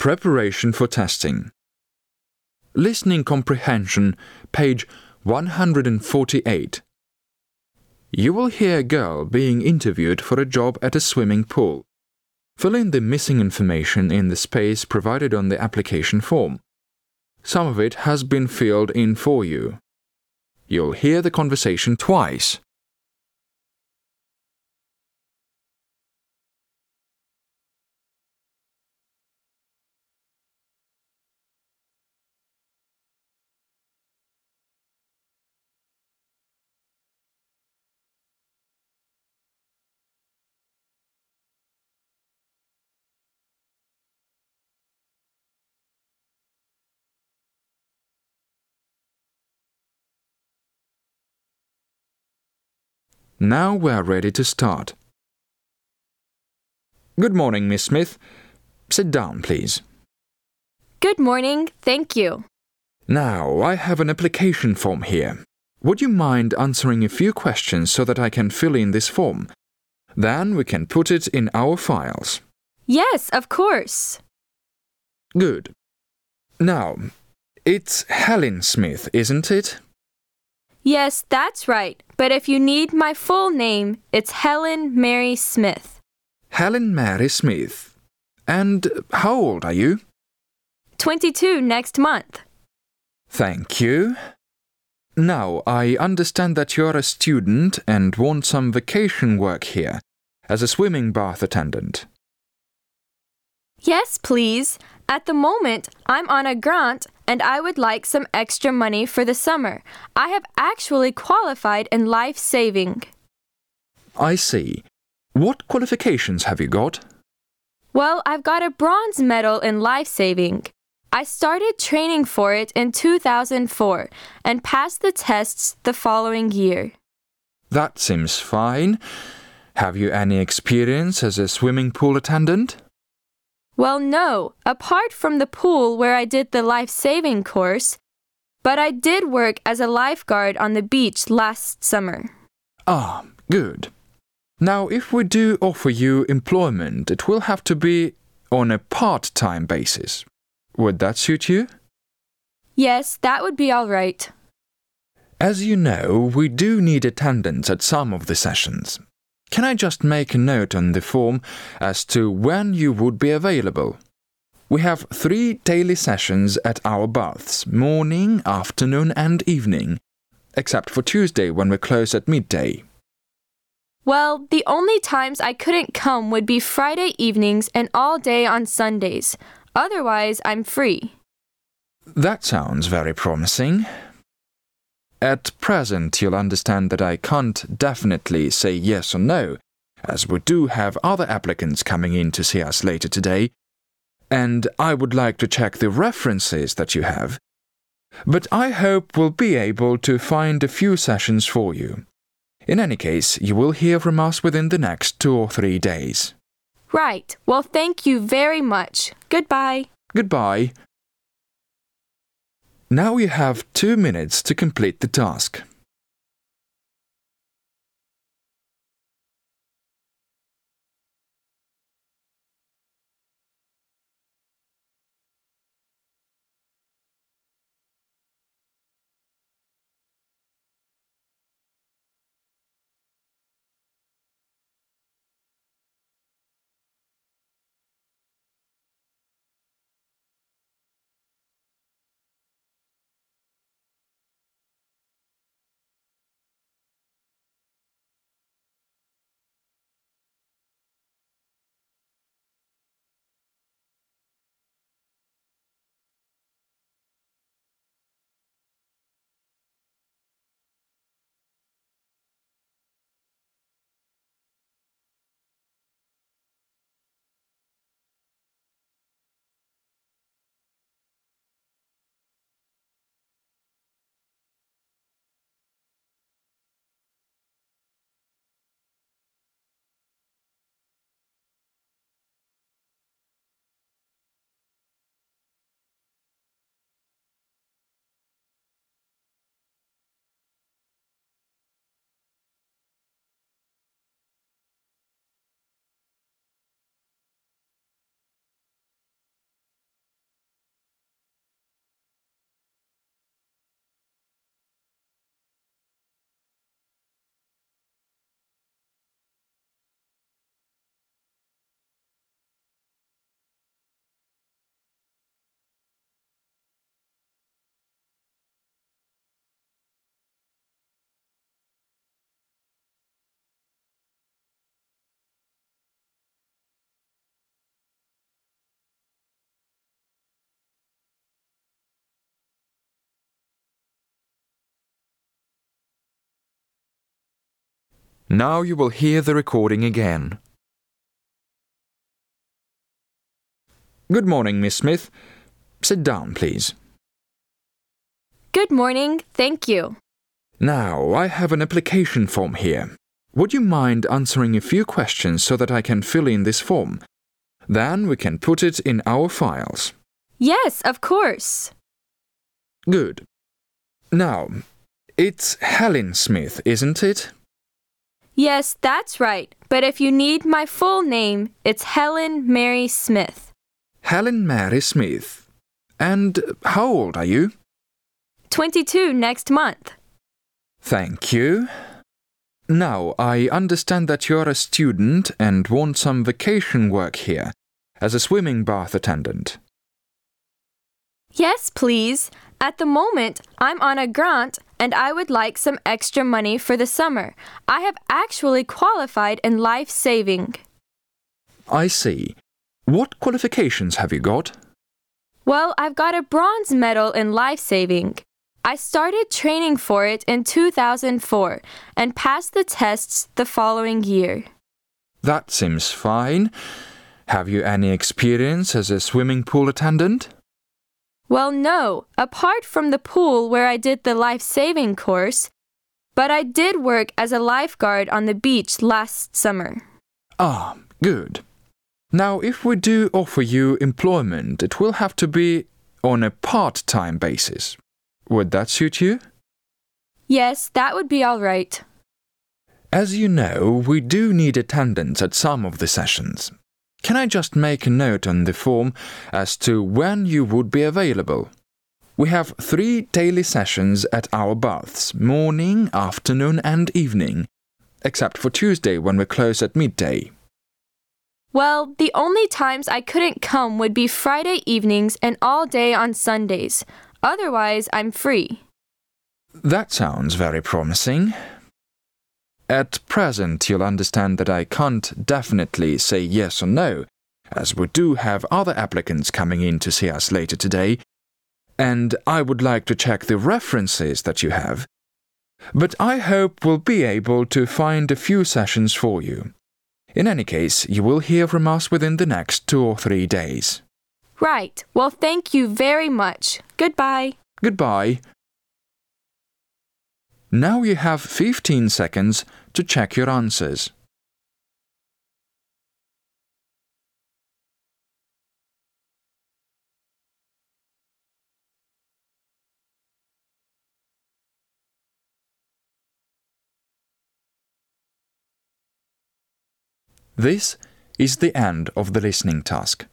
Preparation for testing. Listening comprehension, page 148. You will hear a girl being interviewed for a job at a swimming pool. Fill in the missing information in the space provided on the application form. Some of it has been filled in for you. You'll hear the conversation twice. Now we're ready to start. Good morning, Miss Smith. Sit down, please. Good morning, thank you. Now, I have an application form here. Would you mind answering a few questions so that I can fill in this form? Then we can put it in our files. Yes, of course. Good. Now, it's Helen Smith, isn't it? Yes, that's right. But if you need my full name, it's Helen Mary Smith. Helen Mary Smith. And how old are you? 22 next month. Thank you. Now, I understand that you're a student and want some vacation work here as a swimming bath attendant. Yes, please. At the moment, I'm on a grant and I would like some extra money for the summer. I have actually qualified in life saving. I see. What qualifications have you got? Well, I've got a bronze medal in life saving. I started training for it in 2004 and passed the tests the following year. That seems fine. Have you any experience as a swimming pool attendant? Well, no, apart from the pool where I did the life saving course, but I did work as a lifeguard on the beach last summer. Ah, good. Now, if we do offer you employment, it will have to be on a part time basis. Would that suit you? Yes, that would be all right. As you know, we do need attendance at some of the sessions. Can I just make a note on the form as to when you would be available? We have three daily sessions at our baths morning, afternoon, and evening, except for Tuesday when we close at midday. Well, the only times I couldn't come would be Friday evenings and all day on Sundays. Otherwise, I'm free. That sounds very promising. At present, you'll understand that I can't definitely say yes or no, as we do have other applicants coming in to see us later today, and I would like to check the references that you have. But I hope we'll be able to find a few sessions for you. In any case, you will hear from us within the next two or three days. Right. Well, thank you very much. Goodbye. Goodbye. Now you have two minutes to complete the task. Now you will hear the recording again. Good morning, Miss Smith. Sit down, please. Good morning, thank you. Now, I have an application form here. Would you mind answering a few questions so that I can fill in this form? Then we can put it in our files. Yes, of course. Good. Now, it's Helen Smith, isn't it? Yes, that's right. But if you need my full name, it's Helen Mary Smith. Helen Mary Smith. And how old are you? 22 next month. Thank you. Now, I understand that you're a student and want some vacation work here as a swimming bath attendant. Yes, please. At the moment, I'm on a grant and I would like some extra money for the summer. I have actually qualified in life saving. I see. What qualifications have you got? Well, I've got a bronze medal in life saving. I started training for it in 2004 and passed the tests the following year. That seems fine. Have you any experience as a swimming pool attendant? Well, no, apart from the pool where I did the life saving course, but I did work as a lifeguard on the beach last summer. Ah, good. Now, if we do offer you employment, it will have to be on a part time basis. Would that suit you? Yes, that would be all right. As you know, we do need attendance at some of the sessions. Can I just make a note on the form as to when you would be available? We have three daily sessions at our baths morning, afternoon, and evening, except for Tuesday when we close at midday. Well, the only times I couldn't come would be Friday evenings and all day on Sundays. Otherwise, I'm free. That sounds very promising. At present, you'll understand that I can't definitely say yes or no, as we do have other applicants coming in to see us later today, and I would like to check the references that you have. But I hope we'll be able to find a few sessions for you. In any case, you will hear from us within the next two or three days. Right. Well, thank you very much. Goodbye. Goodbye. Now you have 15 seconds to check your answers. This is the end of the listening task.